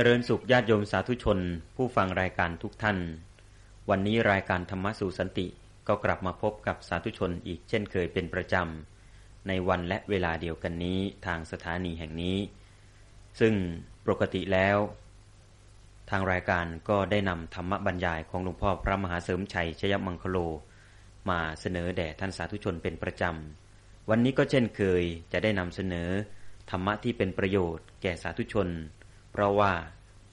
จริญสุขญาติโยมสาธุชน ผู้ฟังรายการทุกท่าน วันนี้รายการธรรมะสู่สันติก็กลับมาพบกับสาธุชนอีกเช่นเคยเป็นประจำ ในวันและเวลาเดียวกันนี้ทางสถานีแห่งนี้ ซึ่งปกติแล้ว ทางรายการก็ได้นำธรรมบรรยายของหลวงพ่อพระมหาเสริมชัยชยมังคโล มาเสนอแด่ท่านสาธุชนเป็นประจำ วันนี้ก็เช่นเคยจะได้นำเสนอธรรมะที่เป็นประโยชน์แก่สาธุชน ราะว่า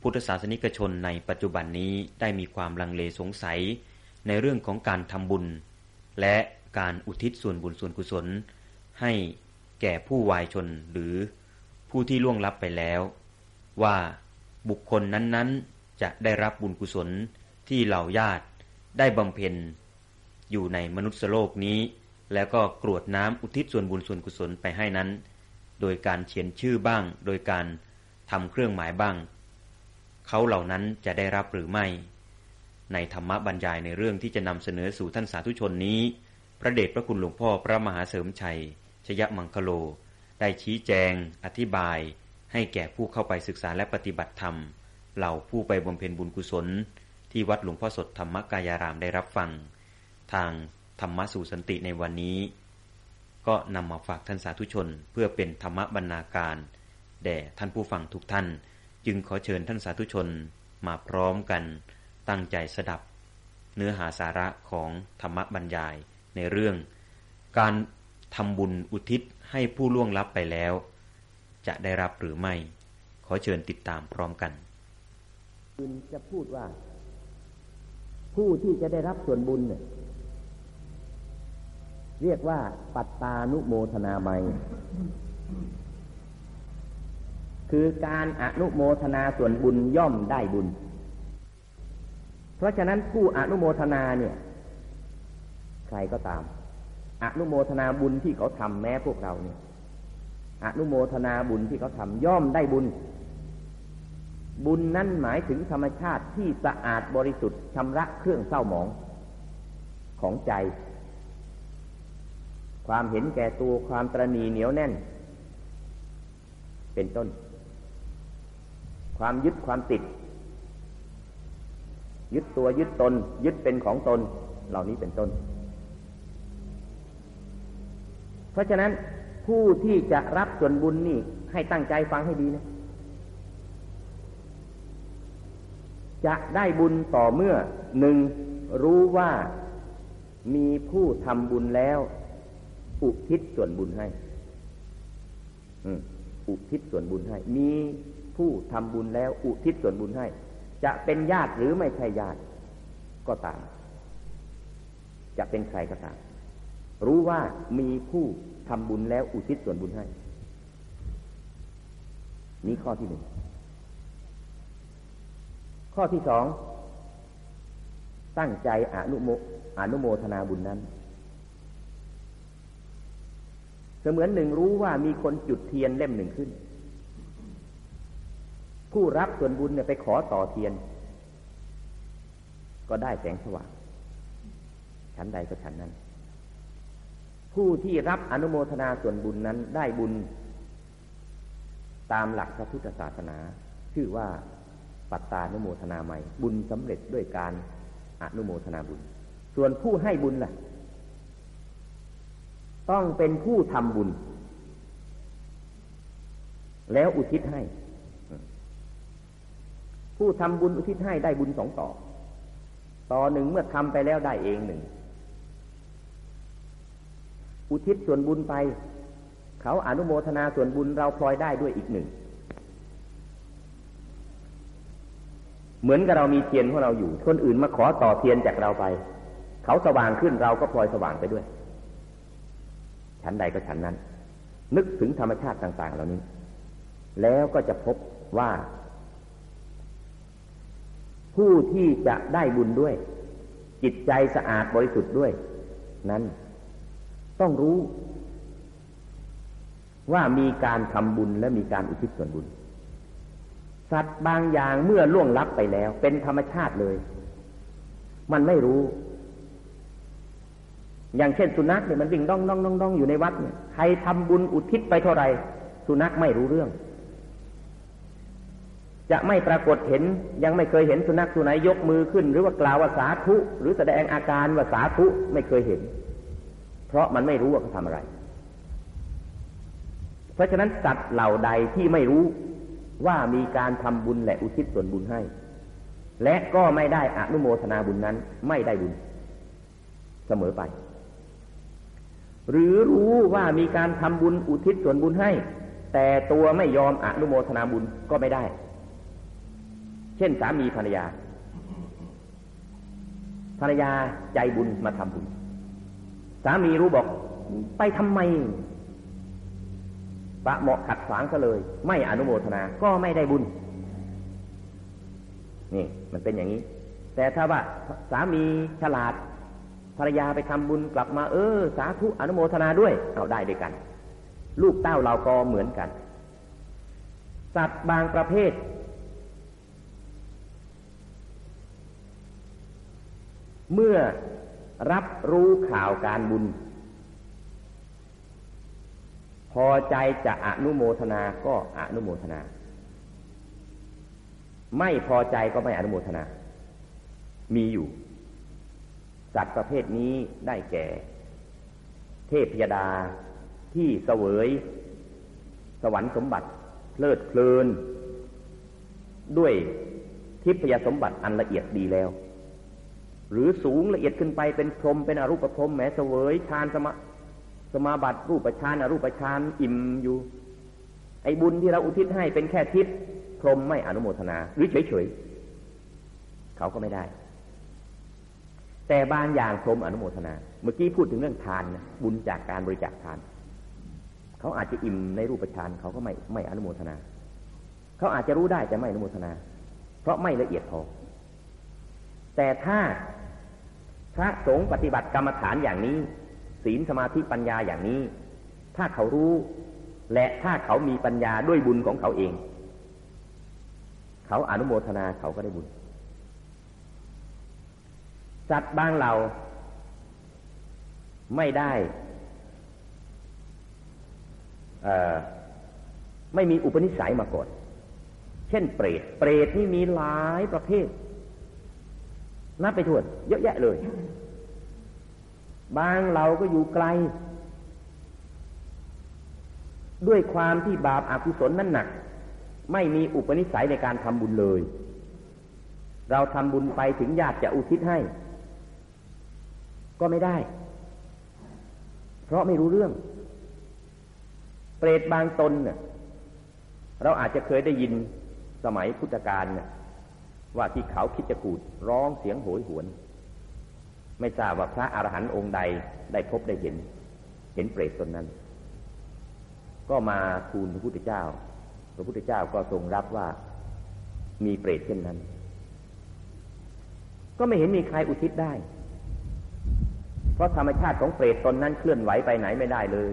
พุทธศาสนิกชนในปัจจุบันนี้ได้มีความลังเลสงสัย ในเรื่องของการทำบุญ และการอุทิศส่วนบุญส่วนกุศล ให้แก่ผู้วายชนหรือผู้ที่ล่วงลับไปแล้ว ว่าบุคคลนั้นๆจะได้รับบุญกุศลที่เหล่าญาติได้บำเพ็ญ อยู่ในมนุษย์โลกนี้ แล้วก็กรวดน้ำอุทิศส่วนบุญส่วนกุศลไปให้นั้น โดยการเขียนชื่อบ้าง โดยการ ทำเครื่องหมายบ้าง เขาเหล่านั้นจะได้รับหรือไม่ ในธรรมบรรยายในเรื่องที่จะนำเสนอสู่ท่านสาธุชนนี้ พระเดชพระคุณหลวงพ่อพระมหาเสริมชัย ชยมังคโล ได้ชี้แจง อธิบาย ให้แก่ผู้เข้าไปศึกษาและปฏิบัติธรรม เหล่าผู้ไปบำเพ็ญบุญกุศล ที่วัดหลวงพ่อสดธรรมกายารามได้รับฟัง ทางธรรมสู่สันติในวันนี้ ก็นำมาฝากท่านสาธุชนเพื่อเป็นธรรมบรรณาการ แด่ท่านผู้ฟังทุกท่าน จึงขอเชิญท่านสาธุชนมาพร้อมกัน ตั้งใจสดับ เนื้อหาสาระของธรรมบรรยายในเรื่อง การทำบุญอุทิศให้ผู้ล่วงลับไปแล้ว จะได้รับหรือไม่ ขอเชิญติดตามพร้อมกันคุณจะพูดว่า ผู้ที่จะได้รับส่วนบุญเนี่ยเรียกว่า ปัตตานุโมทนาไม คือการอนุโมทนาส่วนบุญย่อมได้บุญ เพราะฉะนั้นผู้อนุโมทนาเนี่ย ใครก็ตาม อนุโมทนาบุญที่เขาทำแม้พวกเราเนี่ยอนุโมทนาบุญที่เขาทำย่อมได้บุญ บุญนั้นหมายถึงธรรมชาติที่สะอาดบริสุทธิ์ชำระเครื่องเศร้าหมองของใจ ความเห็นแก่ตัวความตรณีเหนียวแน่น เป็นต้น ความยึดความติด ยึดตัวยึดตน ยึดเป็นของตน เหล่านี้เป็นต้น เพราะฉะนั้นผู้ที่จะรับส่วนบุญนี่ให้ตั้งใจฟังให้ดีนะ จะได้บุญต่อเมื่อหนึ่งรู้ว่ามีผู้ทำบุญแล้วอุทิศส่วนบุญให้อุทิศส่วนบุญให้ มี ผู้ทำบุญแล้วอุทิศส่วนบุญให้ จะเป็นญาติหรือไม่ใช่ญาติก็ตาม จะเป็นใครก็ตาม รู้ว่ามีผู้ทำบุญแล้วอุทิศส่วนบุญให้ นี้ข้อที่หนึ่ง ข้อที่สอง ตั้งใจอนุโมอนุโมทนาบุญนั้นเสมือนหนึ่งรู้ว่ามีคนจุดเทียนเล่มหนึ่งขึ้น ผู้รับส่วนบุญเนี่ยไปขอต่อเทียน ก็ได้แสงสว่างชั้นใดก็ชั้นนั้น ผู้ที่รับอนุโมทนาส่วนบุญนั้นได้บุญ ตามหลักพระพุทธศาสนา ชื่อว่าปัตตานุโมทนาใหม่ บุญสำเร็จด้วยการอนุโมทนาบุญ ส่วนผู้ให้บุญล่ะ ต้องเป็นผู้ทำบุญ แล้วอุทิศให้ ผู้ทำบุญอุทิศให้ได้บุญสองต่อ ต่อหนึ่งเมื่อทำไปแล้วได้เองหนึ่ง อุทิศส่วนบุญไป เขาอนุโมทนาส่วนบุญเราพลอยได้ด้วยอีกหนึ่ง เหมือนกับเรามีเทียนของเราอยู่ คนอื่นมาขอต่อเทียนจากเราไป เขาสว่างขึ้นเราก็พลอยสว่างไปด้วย ชั้นใดก็ชั้นนั้น นึกถึงธรรมชาติต่าง ๆ เหล่านี้ แล้วก็จะพบว่า ผู้ที่จะได้บุญด้วย จิตใจสะอาดบริสุทธิ์ด้วย นั้น ต้องรู้ว่ามีการทำบุญและมีการอุทิศส่วนบุญ สัตว์บางอย่างเมื่อล่วงลับไปแล้ว เป็นธรรมชาติเลย มันไม่รู้ อย่างเช่นสุนัขเนี่ยมันวิ่งด้องด้องด้องด้องอยู่ในวัดเนี่ยใครทำบุญอุทิศไปเท่าไหร่สุนัขไม่รู้เรื่อง จะไม่ปรากฏเห็นยังไม่เคยเห็นสุนัขตัวไหนยกมือขึ้น หรือว่ากล่าวว่าสาธุหรือแสดงอาการว่าสาธุไม่เคยเห็น เพราะมันไม่รู้ว่าเขาทำอะไร เพราะฉะนั้นสัตว์เหล่าใดที่ไม่รู้ว่ามีการทำบุญและอุทิศส่วนบุญให้ และก็ไม่ได้อนุโมทนาบุญนั้นไม่ได้บุญ เสมอไป หรือรู้ว่ามีการทำบุญอุทิศส่วนบุญให้ แต่ตัวไม่ยอมอนุโมทนาบุญก็ไม่ได้ เช่นสามีภรรยา ภรรยาใจบุญมาทำบุญ สามีรู้บอก ไปทำไมปะเหมาะขัดขวางซะเลย ไม่อนุโมทนา ก็ไม่ได้บุญ นี่มันเป็นอย่างนี้ แต่ถ้าว่าสามีฉลาด ภรรยาไปทำบุญกลับมา เออ สาธุอนุโมทนาด้วยเอาได้ด้วยกัน ลูกเต้าเราก็เหมือนกัน สัตว์บางประเภท เมื่อรับรู้ข่าวการบุญ พอใจจะอนุโมทนาก็อนุโมทนา ไม่พอใจก็ไม่อนุโมทนา มีอยู่ สัตว์ประเภทนี้ได้แก่ เทพยดาที่เสวย สวรรค์สมบัติเพลิดเพลิน ด้วยทิพยสมบัติอันละเอียดดีแล้ว หรือสูงละเอียดขึ้นไปเป็นพรมเป็นอรูปพรหมแม้เสวยฌานสมาสมาบัติรูปฌานอรูปฌานอิ่มอยู่ ไอ้บุญที่เราอุทิศให้เป็นแค่ทิพย์พรหมไม่อนุโมทนา หรือเฉยๆเขาก็ไม่ได้ แต่บางอย่างพรมอนุโมทนา เมื่อกี้พูดถึงเรื่องทานนะบุญจากการบริจาคทาน เขาอาจจะอิ่มในรูปฌานเขาก็ไม่ไม่อนุโมทนา เขาอาจจะรู้ได้แต่ไม่อนุโมทนา เพราะไม่ละเอียดพอ แต่ถ้าพระสงฆ์ปฏิบัติกรรมฐานอย่างนี้ ศีลสมาธิปัญญาอย่างนี้ ถ้าเขารู้ และถ้าเขามีปัญญาด้วยบุญของเขาเอง เขาอนุโมทนาเขาก็ได้บุญสัตว์บางเหล่าไม่ได้ไม่มีอุปนิสัยมาก่อน เช่นเปรต เปรตนี่มีหลายประเภท นับไปทั่วเยอะแยะเลย บางเราก็อยู่ไกล ด้วยความที่บาปอากุศลนั้นหนัก ไม่มีอุปนิสัยในการทำบุญเลย เราทำบุญไปถึงญาติจะอุทิศให้ ก็ไม่ได้ เพราะไม่รู้เรื่อง เปรตบางตนเนี่ยเราอาจจะเคยได้ยินสมัยพุทธกาลเนี่ย ว่าที่เขาคิดจะกูดร้องเสียงโหยหวน ไม่ทราบว่าพระอรหันต์องค์ใดได้พบได้เห็น เห็นเปรตตนนั้น ก็มาทูลพระพุทธเจ้า พระพุทธเจ้าก็ทรงรับว่ามีเปรตเช่นนั้น ก็ไม่เห็นมีใครอุทิศได้ เพราะธรรมชาติของเปรตตนนั้นเคลื่อนไหวไปไหนไม่ได้เลย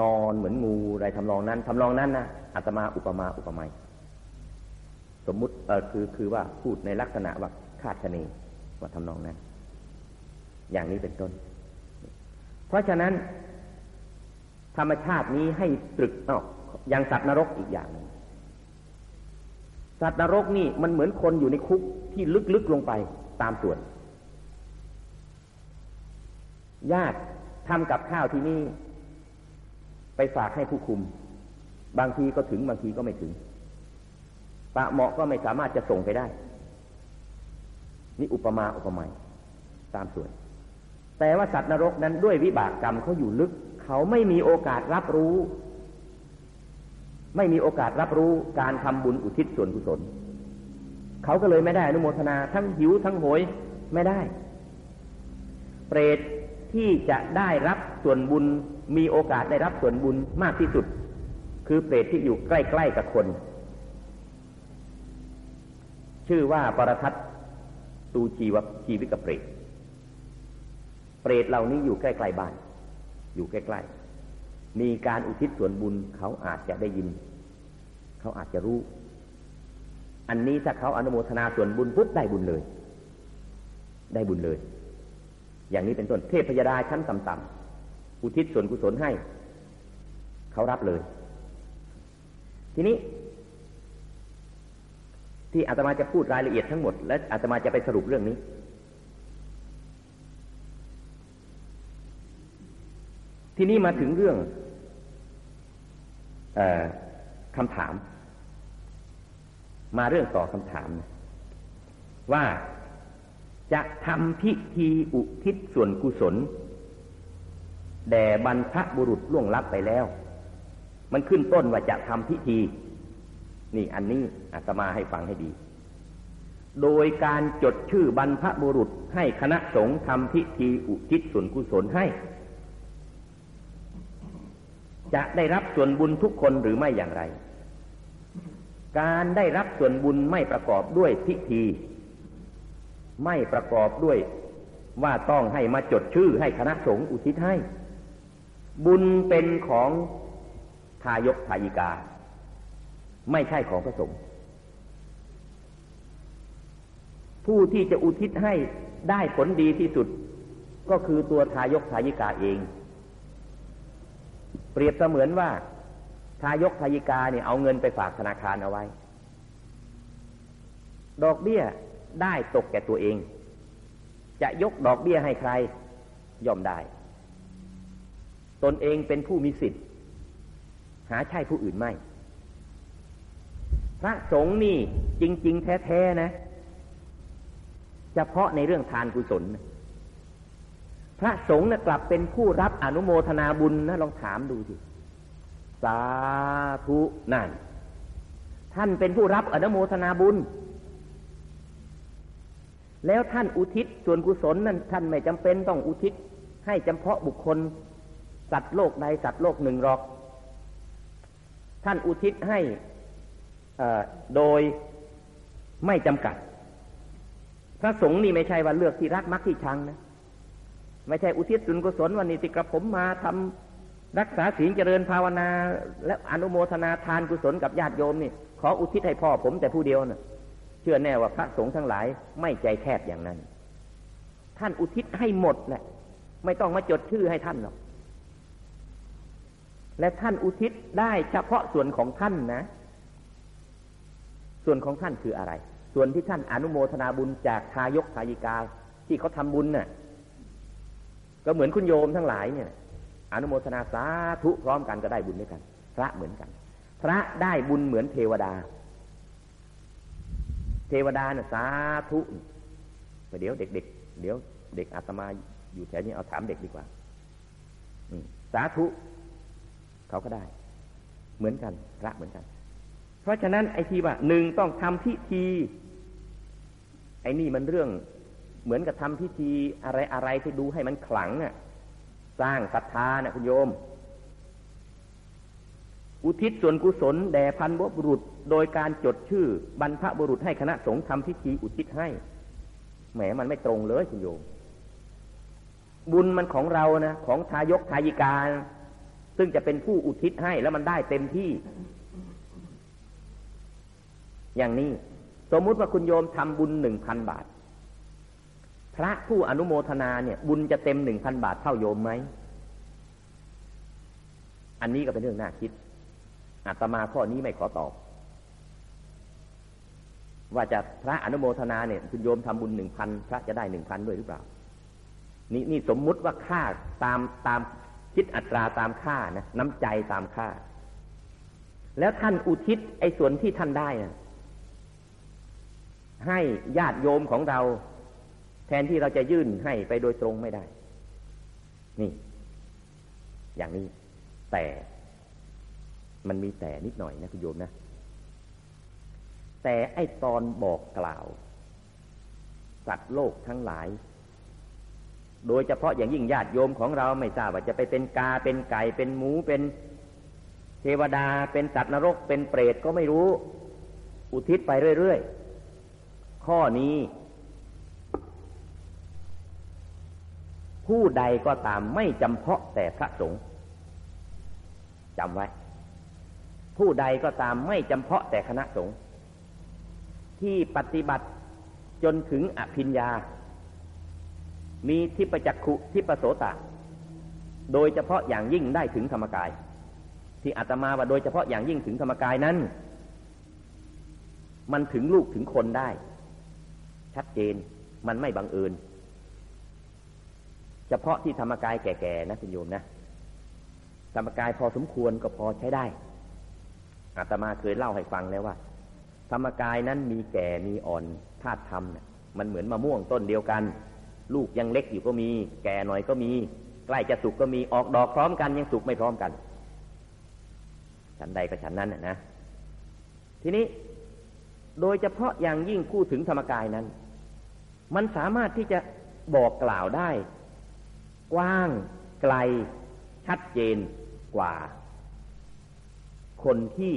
นอนเหมือนงูอะไรทำนองนั้นทำนองนั้นนะอาตมาอุปมาอุปไมย สมมุติเออคือคือว่าพูดในลักษณะว่าคาดคะเนว่าทำนองนั้นอย่างนี้เป็นต้น เพราะฉะนั้น ธรรมชาตินี้ให้ตรึกออกอย่างสัตว์นรกอีกอย่างหนึ่งสัตว์นรกนี่มันเหมือนคนอยู่ในคุกที่ลึกๆลงไปตามส่วน ญาติทำกับข้าวที่นี่ ไปฝากให้ผู้คุม บางทีก็ถึงบางทีก็ไม่ถึง ปะเหมาะก็ไม่สามารถจะส่งไปได้ นี่อุปมาอุปไมยตามส่วน แต่ว่าสัตว์นรกนั้นด้วยวิบากกรรมเขาอยู่ลึก เขาไม่มีโอกาสรับรู้ ไม่มีโอกาสรับรู้การทำบุญอุทิศส่วนกุศล เขาก็เลยไม่ได้อนุโมทนาทั้งหิวทั้งโหยไม่ได้ เปรตที่จะได้รับส่วนบุญมีโอกาสได้รับส่วนบุญมากที่สุด คือเปรตที่อยู่ใกล้ ๆกับคน ชื่อว่าปรทัตตูจีวชีวิกเปรตเปรตเหล่านี้อยู่ใกล้ๆบ้าน อยู่ใกล้ๆ มีการอุทิศส่วนบุญเขาอาจจะได้ยิน เขาอาจจะรู้ อันนี้ถ้าเขาอนุโมทนาส่วนบุญปุ๊บได้บุญเลย ได้บุญเลย อย่างนี้เป็นต้นเทพยดาชั้นต่ำๆอุทิศส่วนกุศลให้ เขารับเลย ทีนี้ ที่อาตมาจะพูดรายละเอียดทั้งหมด และอาตมาจะไปสรุปเรื่องนี้ ทีนี้มาถึงเรื่องอคำถาม มาเรื่องต่อคำถาม ว่าจะทำพิธีอุทิศส่วนกุศลแด่บรรพบุรุษล่วงลับไปแล้ว มันขึ้นต้นว่าจะทำพิธี นี่อันนี้อาตมาให้ฟังให้ดี โดยการจดชื่อบรรพบุรุษให้คณะสงฆ์ทำพิธีอุทิศส่วนกุศลให้ จะได้รับส่วนบุญทุกคนหรือไม่อย่างไร การได้รับส่วนบุญไม่ประกอบด้วยพิธี ไม่ประกอบด้วยว่าต้องให้มาจดชื่อให้คณะสงฆ์อุทิศให้ บุญเป็นของทายกทายิกา ไม่ใช่ของพระสงฆ์ผู้ที่จะอุทิศให้ได้ผลดีที่สุดก็คือตัวทายกทายิกาเอง เปรียบเสมือนว่า ทายกทายิกาเนี่ยเอาเงินไปฝากธนาคารเอาไว้ ดอกเบี้ยได้ตกแก่ตัวเอง จะยกดอกเบี้ยให้ใครย่อมได้ ตนเองเป็นผู้มีสิทธิ์ หาใช่ผู้อื่นไม่ พระสงฆ์นี่จริง ๆ แท้ๆนะเฉพาะในเรื่องทานกุศล พระสงฆ์นะกลับเป็นผู้รับอนุโมทนาบุญนะลองถามดูสิสาธุนั่น ท่านเป็นผู้รับอนุโมทนาบุญ แล้วท่านอุทิศส่วนกุศลนั้นท่านไม่จำเป็นต้องอุทิศ ให้เฉพาะบุคคล สัตว์โลกใดสัตว์โลกหนึ่งหรอก ท่านอุทิศให้ โดยไม่จำกัด พระสงฆ์นี่ไม่ใช่ว่าเลือกที่รักมักที่ชังนะ ไม่ใช่อุทิศสุนกุศลวันนี้ติกระผมมาทำรักษาศีลเจริญภาวนา และอนุโมทนาทานกุศลกับญาติโยมนี่ ขออุทิศให้พ่อผมแต่ผู้เดียวนะ่ะ เชื่อแน่ว่าพระสงฆ์ทั้งหลายไม่ใจแคบอย่างนั้น ท่านอุทิศให้หมดแหละ ไม่ต้องมาจดชื่อให้ท่านหรอกและท่านอุทิศได้เฉพาะส่วนของท่านนะ ส่วนของท่านคืออะไร ส่วนที่ท่านอนุโมทนาบุญจากทายกทายิกาที่เขาทำบุญเนะ่ะ ก็เหมือนคุณโยมทั้งหลายเนี่ย อนุโมทนาสาธุพร้อมกันก็ได้บุญด้วยกัน พระเหมือนกัน พระได้บุญเหมือนเทวดา เทวดาเนี่ยสาธุเดี๋ยวเด็ก ๆ เดี๋ยวเด็กอาตมาอยู่แถวนี้เอาถามเด็กดีกว่าสาธุเขาก็ได้ เหมือนกัน พระเหมือนกัน เพราะฉะนั้นไอ้ที่ว่าหนึ่งต้องทำพิธี ไอ้นี่มันเรื่อง เหมือนกับทำพิธีอะไรอะไรที่ดูให้มันขลังน่ะ สร้างศรัทธาน่ะคุณโยม อุทิศส่วนกุศลแด่พันวบุรุษ โดยการจดชื่อบรรพบุรุษให้คณะสงฆ์ทำพิธีอุทิศให้ แหมมันไม่ตรงเลยคุณโยม บุญมันของเรานะของทายกทายิกาซึ่งจะเป็นผู้อุทิศให้แล้วมันได้เต็มที่ อย่างนี้ สมมุติว่าคุณโยมทำบุญหนึ่งพันบาท พระผู้อนุโมทนาเนี่ย บุญจะเต็มหนึ่งพันบาทเท่าโยมไหม อันนี้ก็เป็นเรื่องน่าคิดอาตมาข้อนี้ไม่ขอตอบ ว่าจะพระอนุโมทนาเนี่ย คุณโยมทำบุญหนึ่งพันพระจะได้หนึ่งพันด้วยหรือเปล่า นี่นี่สมมุติว่าค่าตามตามคิดอัตราตามค่านะน้ำใจตามค่าแล้วท่านอุทิศไอ้ส่วนที่ท่านได้นะ ให้ญาติโยมของเรา แทนที่เราจะยื่นให้ไปโดยตรงไม่ได้ นี่ อย่างนี้ แต่มันมีแต่นิดหน่อยนะคุณโยมนะ แต่ไอตอนบอกกล่าวสัตว์โลกทั้งหลาย โดยเฉพาะอย่างยิ่งญาติโยมของเราไม่ทราบว่าจะไปเป็นกาเป็นไก่เป็นหมูเป็นเทวดาเป็นสัตว์นรกเป็นเปรตก็ไม่รู้ อุทิศไปเรื่อยๆ ข้อนี้ ผู้ใดก็ตามไม่จำเพาะแต่พระสงฆ์จำไว้ ผู้ใดก็ตามไม่จำเพาะแต่คณะสงฆ์ที่ปฏิบัติจนถึงอภิญญา มีทิปจักขุทิปโสตะ โดยเฉพาะอย่างยิ่งได้ถึงธรรมกาย ที่อาตมาว่าโดยเฉพาะอย่างยิ่งถึงธรรมกายนั้น มันถึงลูกถึงคนได้ ชัดเจนมันไม่บังเอิญเฉพาะที่ธรรมกายแก่ๆนะคุณโยมนะธรรมกายพอสมควรก็พอใช้ได้อาตมาเคยเล่าให้ฟังแล้วว่า ธรรมกายนั้นมีแก่มีอ่อนธาตุธรรมนี่ยมันเหมือนมะม่วงต้นเดียวกัน ลูกยังเล็กอยู่ก็มี แก่หน่อยก็มี ใกล้จะสุกก็มีออกดอกพร้อมกันยังสุกไม่พร้อมกัน ฉันใดก็ฉันนั้นนะทีนี้โดยเฉพาะอย่างยิ่งพูดถึงธรรมกายนั้น มันสามารถที่จะบอกกล่าวได้ กว้าง ไกล ชัดเจนกว่า คนที่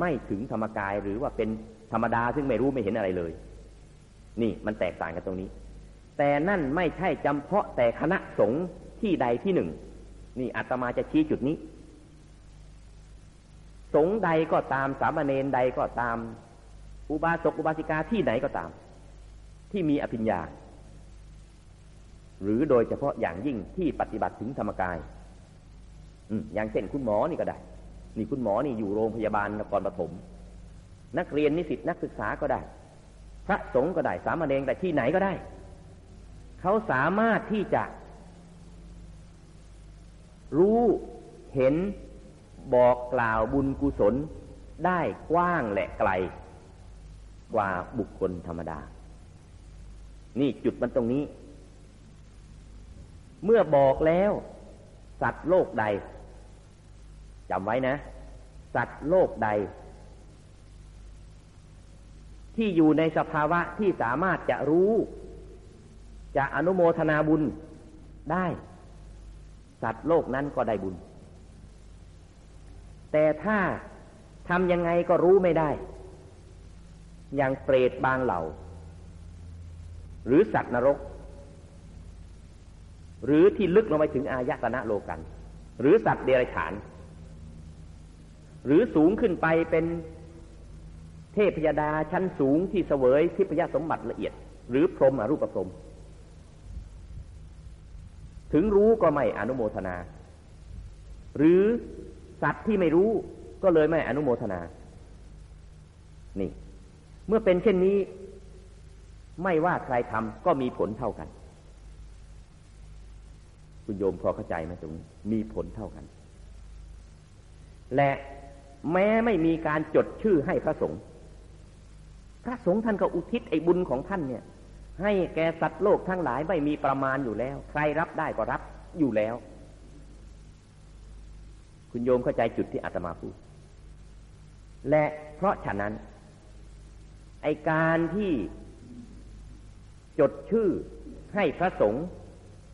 ไม่ถึงธรรมกายหรือว่าเป็นธรรมดาซึ่งไม่รู้ไม่เห็นอะไรเลย นี่มันแตกต่างกันตรงนี้ แต่นั่นไม่ใช่จำเพาะแต่คณะสงฆ์ที่ใดที่หนึ่ง นี่อาตมาจะชี้จุดนี้สงฆ์ใดก็ตามสามเณรใดก็ตาม อุบาสกอุบาสิกาที่ไหนก็ตาม ที่มีอภิญญา หรือโดยเฉพาะอย่างยิ่งที่ปฏิบัติถึงธรรมกายอย่างเช่นคุณหมอนี่ก็ได้ นี่คุณหมอนี่อยู่โรงพยาบาลนครปฐมนักเรียนนิสิตนักศึกษาก็ได้ พระสงฆ์ก็ได้ สามเณรแต่ที่ไหนก็ได้ เขาสามารถที่จะ รู้เห็นบอกกล่าวบุญกุศลได้กว้างและไกล กว่าบุคคลธรรมดา นี่จุดมันตรงนี้ เมื่อบอกแล้ว สัตว์โลกใดจำไว้นะ สัตว์โลกใด ที่อยู่ในสภาวะที่สามารถจะรู้ จะอนุโมทนาบุญได้ สัตว์โลกนั้นก็ได้บุญ แต่ถ้าทำยังไงก็รู้ไม่ได้ อย่างเปรตบางเหล่า หรือสัตว์นรก หรือที่ลึกลงไปถึงอายตนะโลกัน หรือสัตว์เดรัจฉาน หรือสูงขึ้นไปเป็นเทพยดาชั้นสูงที่เสวยทิพยสมบัติละเอียด หรือพรหมอรูปพรหมถึงรู้ก็ไม่อนุโมทนา หรือสัตว์ที่ไม่รู้ก็เลยไม่อนุโมทนา นี่ เมื่อเป็นเช่นนี้ ไม่ว่าใครทำก็มีผลเท่ากัน คุณโยมพอเข้าใจไหมตรงนี้มีผลเท่ากัน และแม้ไม่มีการจดชื่อให้พระสงฆ์พระสงฆ์ท่านก็อุทิศไอ้บุญของท่านเนี่ย ให้แก่สัตว์โลกทั้งหลายไม่มีประมาณอยู่แล้ว ใครรับได้ก็รับอยู่แล้ว คุณโยมเข้าใจจุดที่อาตมาพูดและเพราะฉะนั้น ไอการที่ จดชื่อให้พระสงฆ์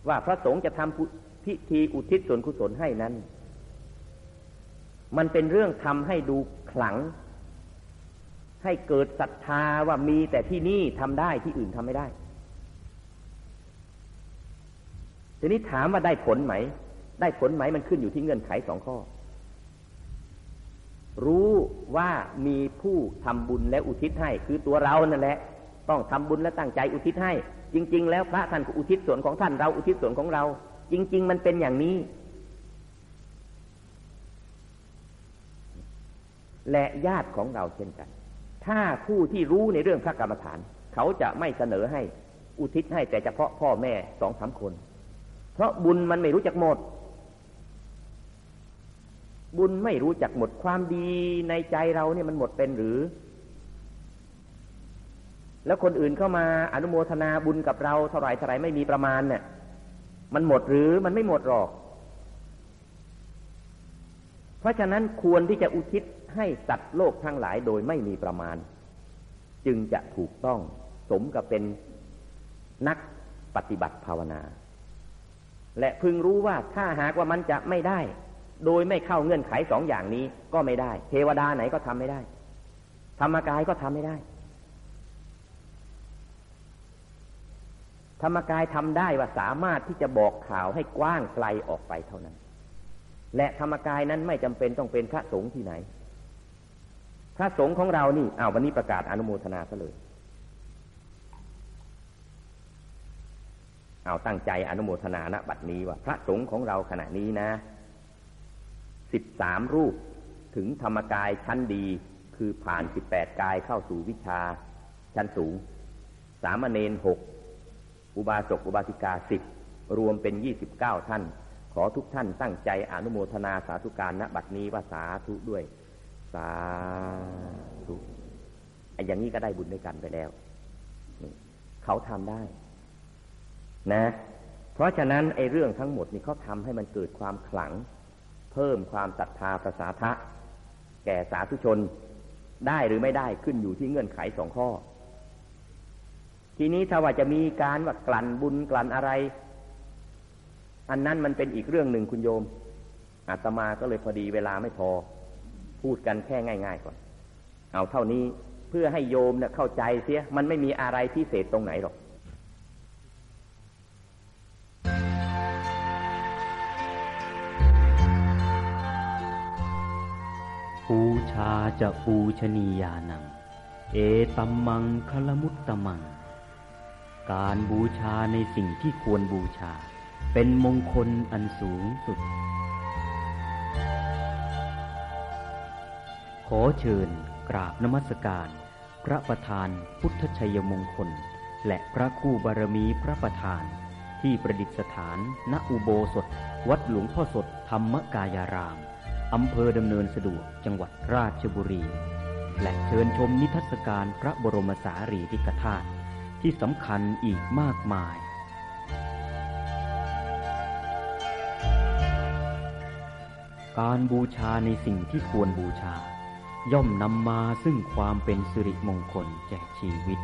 ว่าพระสงฆ์จะทำพิธีอุทิศส่วนกุศลให้นั้น มันเป็นเรื่องทำให้ดูขลัง ให้เกิดศรัทธาว่ามีแต่ที่นี่ทำได้ที่อื่นทำไม่ได้ ทีนี้ถามว่าได้ผลไหม ได้ผลไหมมันขึ้นอยู่ที่เงื่อนไขสองข้อ รู้ว่ามีผู้ทำบุญและอุทิศให้คือตัวเรานั่นแหละ ต้องทำบุญและตั้งใจอุทิศให้ จริง ๆ แล้วพระท่านก็อุทิศส่วนของท่านเราอุทิศส่วนของเรา จริง ๆ มันเป็นอย่างนี้ และญาติของเราเช่นกัน ถ้าผู้ที่รู้ในเรื่องพระกรรมฐาน เขาจะไม่เสนอให้อุทิศให้แต่เฉพาะพ่อแม่สองสามคน เพราะบุญมันไม่รู้จักหมด บุญไม่รู้จักหมดความดีในใจเราเนี่ยมันหมดเป็นหรือ แล้วคนอื่นเข้ามาอนุโมทนาบุญกับเราเท่าไรเท่าไรไม่มีประมาณเนี่ยมันหมดหรือมันไม่หมดหรอก เพราะฉะนั้นควรที่จะอุทิศให้สัตว์โลกทั้งหลายโดยไม่มีประมาณ จึงจะถูกต้องสมกับเป็นนักปฏิบัติภาวนา และพึงรู้ว่าถ้าหากว่ามันจะไม่ได้ โดยไม่เข้าเงื่อนไขสองอย่างนี้ก็ไม่ได้ เทวดาไหนก็ทำไม่ได้ ธรรมกายก็ทำไม่ได้ ธรรมกายทำได้ว่าสามารถที่จะบอกข่าวให้กว้างไกลออกไปเท่านั้น และธรรมกายนั้นไม่จำเป็นต้องเป็นพระสงฆ์ที่ไหน พระสงฆ์ของเรานี่อ้าววันนี้ประกาศอนุโมทนาซะเลยเอาตั้งใจอนุโมทนาณบัดนี้ว่า พระสงฆ์ของเราขณะนี้นะสิบสามรูปถึงธรรมกายชั้นดีคือผ่านสิบแปดกายเข้าสู่วิชาชั้นสูง สามเณรหก อุบาสกอุบาสิกาสิบรวมเป็นยี่สิบเก้าท่าน ขอทุกท่านตั้งใจอนุโมทนาสาธุการณบัดนี้ว่าสาธุด้วย สาธุไอ้อย่างนี้ก็ได้บุญด้วยกันไปแล้ว เขาทำได้ นะ เพราะฉะนั้นไอ้เรื่องทั้งหมดนี่เขาทำให้มันเกิดความขลัง เพิ่มความศรัทธาประสาทะ แก่สาธุชน ได้หรือไม่ได้ขึ้นอยู่ที่เงื่อนไขสองข้อ ทีนี้ถ้าว่าจะมีการว่ากลั่นบุญกลั่นอะไร อันนั้นมันเป็นอีกเรื่องหนึ่งคุณโยมอาตมาก็เลยพอดีเวลาไม่พอ พูดกันแค่ง่าย ๆ ก่อน เอาเท่านี้เพื่อให้โยมเนี่ยเข้าใจเสีย มันไม่มีอะไรพิเศษตรงไหนหรอกปูชาจะปูชนียานัง เอตัมมังคลมุตตมัง การบูชาในสิ่งที่ควรบูชา เป็นมงคลอันสูงสุด ขอเชิญกราบนมัสการ พระประธานพุทธชัยมงคล และพระคู่บารมีพระประธาน ที่ประดิษฐาน ณอุโบสถ วัดหลวงพ่อสดธรรมกายาราม อำเภอดำเนินสะดวกจังหวัดราชบุรี และเชิญชมนิทรรศการพระบรมสารีริกธาตุ ที่สำคัญอีกมากมาย การบูชาในสิ่งที่ควรบูชา ย่อมนำมาซึ่งความเป็นสิริมงคลแก่ชีวิต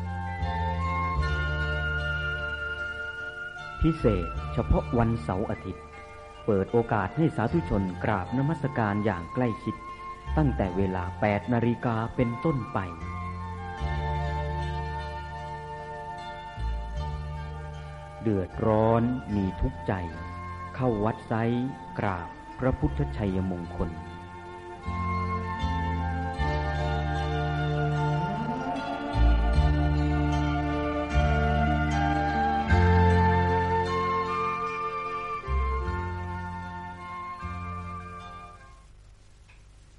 พิเศษเฉพาะวันเสาร์อาทิตย์ เปิดโอกาสให้สาธุชนกราบนมัสการอย่างใกล้ชิด ตั้งแต่เวลา 8 นาฬิกาเป็นต้นไป เดือดร้อนมีทุกใจ เข้าวัดไซกราบพระพุทธชัยมงคล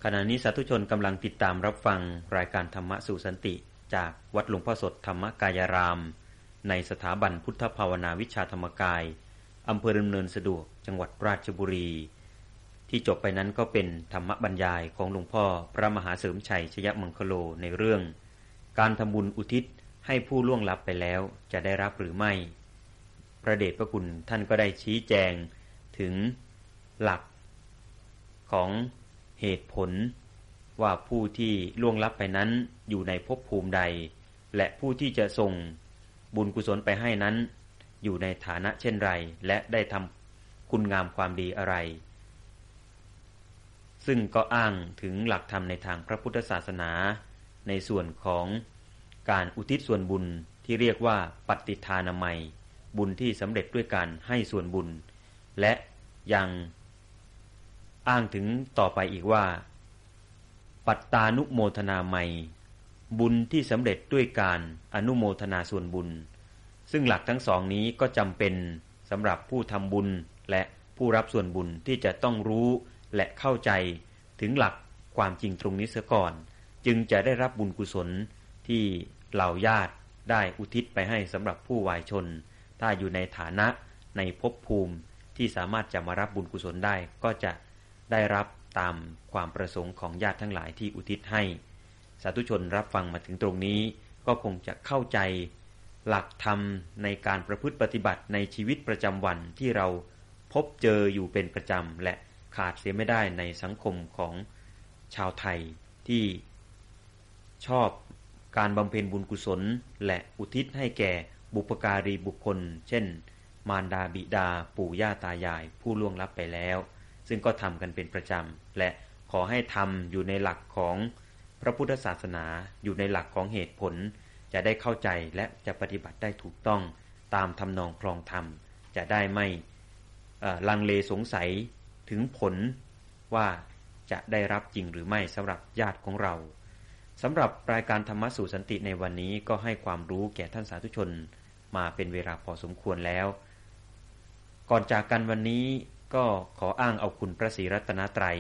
ขณะนี้สาธุชนกำลังติดตามรับฟังรายการธรรมะสู่สันติ จากวัดหลวงพ่อสดธรรมกายราม ในสถาบันพุทธภาวนาวิชาธรรมกายอำเภอดำเนินสะดวกจังหวัดราชบุรี ที่จบไปนั้นก็เป็นธรรมบรรยายของหลวงพ่อพระมหาเสริมชัยชยมังคโลในเรื่อง การทำบุญอุทิศให้ผู้ล่วงลับไปแล้วจะได้รับหรือไม่ พระเดชพระคุณท่านก็ได้ชี้แจงถึงหลักของเหตุผล ว่าผู้ที่ล่วงลับไปนั้นอยู่ในภพภูมิใด และผู้ที่จะส่ง บุญกุศลไปให้นั้น อยู่ในฐานะเช่นไร และได้ทำคุณงามความดีอะไร ซึ่งก็อ้างถึงหลักธรรมในทางพระพุทธศาสนา ในส่วนของการอุทิศส่วนบุญที่เรียกว่าปฏิทานามัย บุญที่สำเร็จด้วยการให้ส่วนบุญ และยังอ้างถึงต่อไปอีกว่า ปัตตานุโมทนาใหม่ บุญที่สำเร็จด้วยการอนุโมทนาส่วนบุญ ซึ่งหลักทั้งสองนี้ก็จำเป็นสำหรับผู้ทำบุญและผู้รับส่วนบุญที่จะต้องรู้และเข้าใจถึงหลักความจริงตรงนี้เสียก่อน จึงจะได้รับบุญกุศลที่เหล่าญาติได้อุทิศไปให้สำหรับผู้วายชน ถ้าอยู่ในฐานะในภพภูมิที่สามารถจะมารับบุญกุศลได้ก็จะได้รับตามความประสงค์ของญาติทั้งหลายที่อุทิศให้ สาธุชนรับฟังมาถึงตรงนี้ ก็คงจะเข้าใจ หลักธรรมในการประพฤติปฏิบัติในชีวิตประจำวันที่เราพบเจออยู่เป็นประจำ และขาดเสียไม่ได้ในสังคมของชาวไทยที่ชอบการบำเพ็ญบุญกุศล และอุทิศให้แก่บุปการีบุคคล เช่น มารดาบิดา ปู่ย่าตายาย ผู้ล่วงลับไปแล้ว ซึ่งก็ทำกันเป็นประจำ และขอให้ทำอยู่ในหลักของ พระพุทธศาสนาอยู่ในหลักของเหตุผล จะได้เข้าใจและจะปฏิบัติได้ถูกต้องตามทำนองครองธรรม จะได้ไม่ลังเลสงสัยถึงผลว่าจะได้รับจริงหรือไม่สำหรับญาติของเราสำหรับรายการธรรมะสู่สันติในวันนี้ก็ให้ความรู้แก่ท่านสาธุชนมาเป็นเวลาพอสมควรแล้ว ก่อนจากกันวันนี้ก็ขออ้างเอาคุณพระศรีรัตนตรัย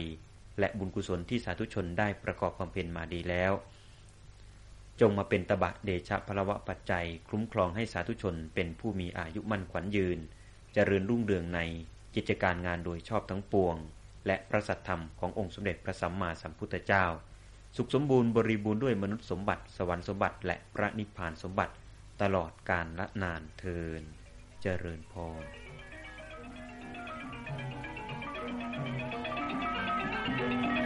และบุญกุศลที่สาธุชนได้ประกอบความเพียรมาดีแล้ว จงมาเป็นตบะเดชะพลวะปัจจัย คุ้มครองให้สาธุชนเป็นผู้มีอายุมั่นขวัญยืนเจริญรุ่งเรืองในกิจการงานโดยชอบทั้งปวง และพระสัทธรรมขององค์สมเด็จพระสัมมาสัมพุทธเจ้า สุขสมบูรณ์บริบูรณ์ด้วยมนุษย์สมบัติ สวรรค์สมบัติ และพระนิพพานสมบัติ ตลอดกาลละนานเทินเจริญพร Thank you.